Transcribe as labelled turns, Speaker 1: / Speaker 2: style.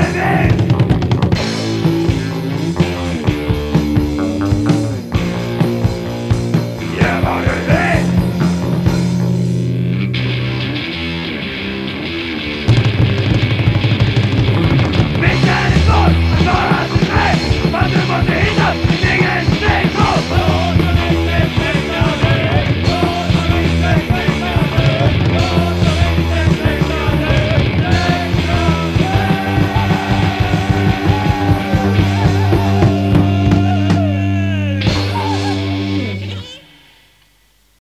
Speaker 1: Listen!